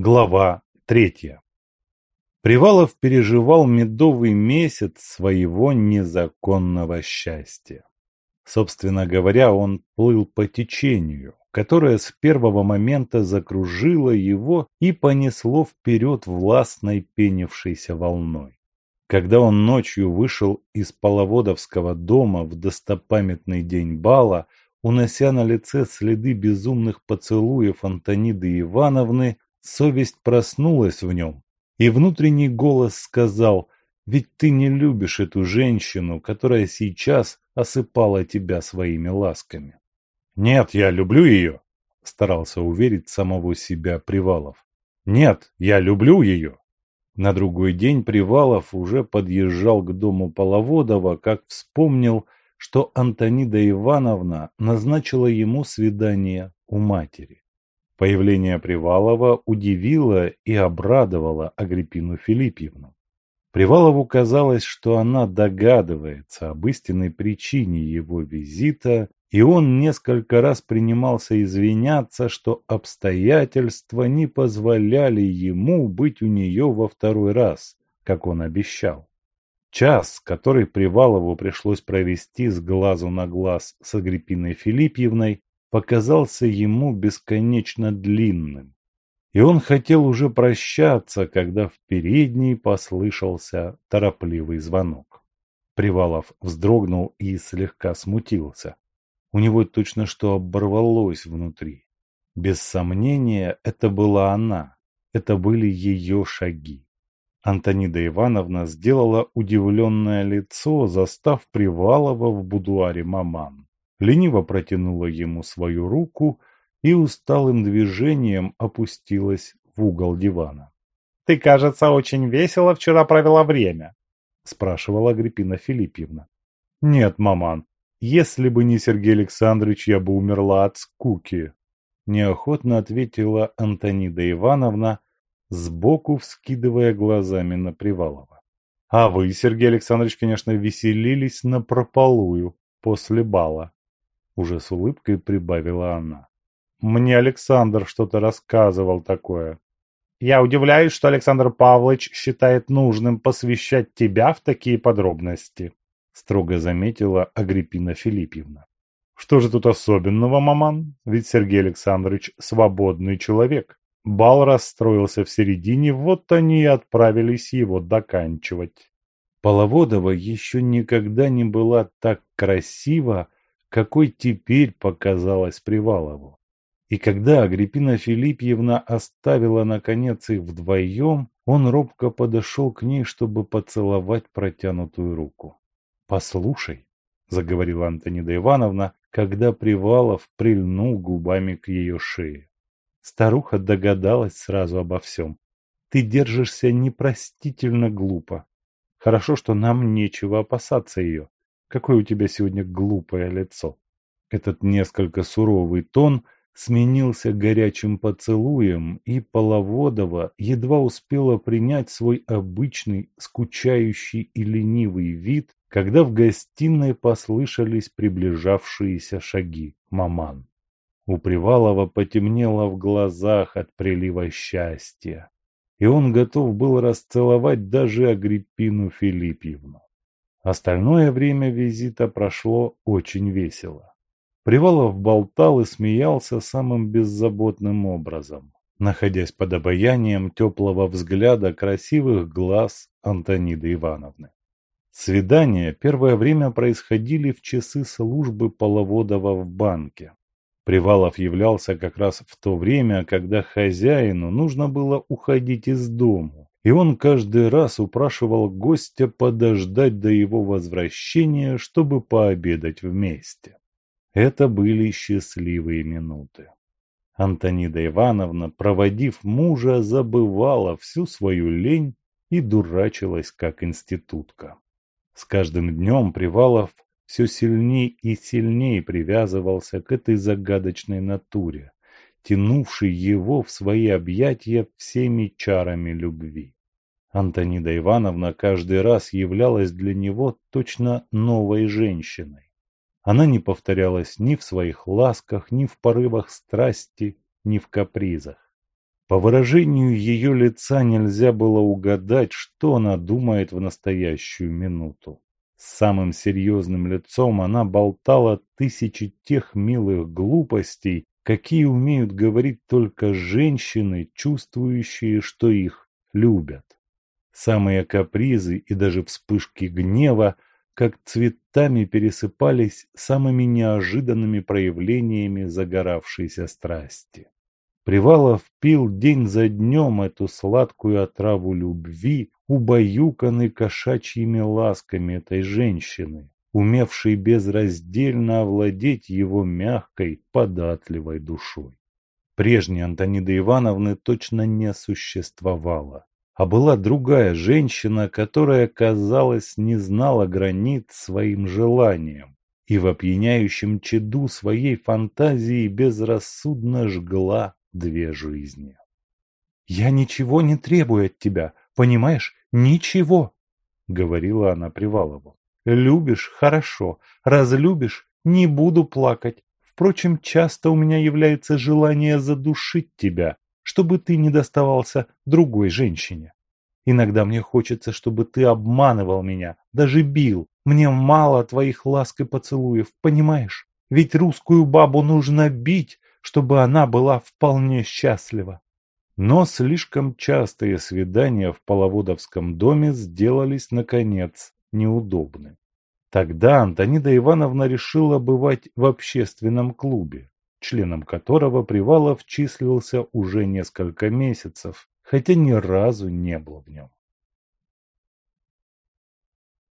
Глава третья. Привалов переживал медовый месяц своего незаконного счастья. Собственно говоря, он плыл по течению, которое с первого момента закружило его и понесло вперед властной пенившейся волной. Когда он ночью вышел из Половодовского дома в достопамятный день бала, унося на лице следы безумных поцелуев Антониды Ивановны, совесть проснулась в нем, и внутренний голос сказал, «Ведь ты не любишь эту женщину, которая сейчас осыпала тебя своими ласками». «Нет, я люблю ее», – старался уверить самого себя Привалов. «Нет, я люблю ее». На другой день Привалов уже подъезжал к дому Половодова, как вспомнил, что Антонида Ивановна назначила ему свидание у матери. Появление Привалова удивило и обрадовало Агриппину Филиппьевну. Привалову казалось, что она догадывается об истинной причине его визита, и он несколько раз принимался извиняться, что обстоятельства не позволяли ему быть у нее во второй раз, как он обещал. Час, который Привалову пришлось провести с глазу на глаз с Агриппиной Филиппьевной, показался ему бесконечно длинным. И он хотел уже прощаться, когда в передней послышался торопливый звонок. Привалов вздрогнул и слегка смутился. У него точно что оборвалось внутри. Без сомнения, это была она. Это были ее шаги. Антонида Ивановна сделала удивленное лицо, застав Привалова в будуаре маман лениво протянула ему свою руку и усталым движением опустилась в угол дивана. «Ты, кажется, очень весело вчера провела время», – спрашивала Агриппина Филиппьевна. «Нет, маман, если бы не Сергей Александрович, я бы умерла от скуки», – неохотно ответила Антонида Ивановна, сбоку вскидывая глазами на Привалова. «А вы, Сергей Александрович, конечно, веселились напропалую после бала уже с улыбкой прибавила она. Мне Александр что-то рассказывал такое. Я удивляюсь, что Александр Павлович считает нужным посвящать тебя в такие подробности, строго заметила Агриппина Филиппьевна. Что же тут особенного, маман? Ведь Сергей Александрович свободный человек. Бал расстроился в середине, вот они и отправились его доканчивать. Половодова еще никогда не была так красива, какой теперь показалась Привалову. И когда Агриппина Филиппьевна оставила, наконец, их вдвоем, он робко подошел к ней, чтобы поцеловать протянутую руку. «Послушай», — заговорила Антонида Ивановна, когда Привалов прильнул губами к ее шее. Старуха догадалась сразу обо всем. «Ты держишься непростительно глупо. Хорошо, что нам нечего опасаться ее. Какое у тебя сегодня глупое лицо. Этот несколько суровый тон сменился горячим поцелуем, и Половодова едва успела принять свой обычный, скучающий и ленивый вид, когда в гостиной послышались приближавшиеся шаги маман. У Привалова потемнело в глазах от прилива счастья, и он готов был расцеловать даже Агриппину Филиппьевну. Остальное время визита прошло очень весело. Привалов болтал и смеялся самым беззаботным образом, находясь под обаянием теплого взгляда красивых глаз Антониды Ивановны. Свидания первое время происходили в часы службы Половодова в банке. Привалов являлся как раз в то время, когда хозяину нужно было уходить из дому, и он каждый раз упрашивал гостя подождать до его возвращения, чтобы пообедать вместе. Это были счастливые минуты. Антонида Ивановна, проводив мужа, забывала всю свою лень и дурачилась, как институтка. С каждым днем Привалов все сильней и сильней привязывался к этой загадочной натуре, тянувший его в свои объятия всеми чарами любви. Антонида Ивановна каждый раз являлась для него точно новой женщиной. Она не повторялась ни в своих ласках, ни в порывах страсти, ни в капризах. По выражению ее лица нельзя было угадать, что она думает в настоящую минуту. С самым серьезным лицом она болтала тысячи тех милых глупостей, какие умеют говорить только женщины, чувствующие, что их любят. Самые капризы и даже вспышки гнева, как цветами пересыпались самыми неожиданными проявлениями загоравшейся страсти. Привалов пил день за днем эту сладкую отраву любви, убаюканный кошачьими ласками этой женщины, умевшей безраздельно овладеть его мягкой, податливой душой. Прежней Антониды Ивановны точно не существовало, а была другая женщина, которая, казалось, не знала границ своим желаниям и в опьяняющем чаду своей фантазии безрассудно жгла две жизни. «Я ничего не требую от тебя, понимаешь? Ничего!» — говорила она Привалову. «Любишь — хорошо, разлюбишь — не буду плакать. Впрочем, часто у меня является желание задушить тебя, чтобы ты не доставался другой женщине. Иногда мне хочется, чтобы ты обманывал меня, даже бил. Мне мало твоих ласк и поцелуев, понимаешь? Ведь русскую бабу нужно бить, чтобы она была вполне счастлива. Но слишком частые свидания в Половодовском доме сделались, наконец, неудобны. Тогда Антонида Ивановна решила бывать в общественном клубе, членом которого Привалов числился уже несколько месяцев, хотя ни разу не был в нем.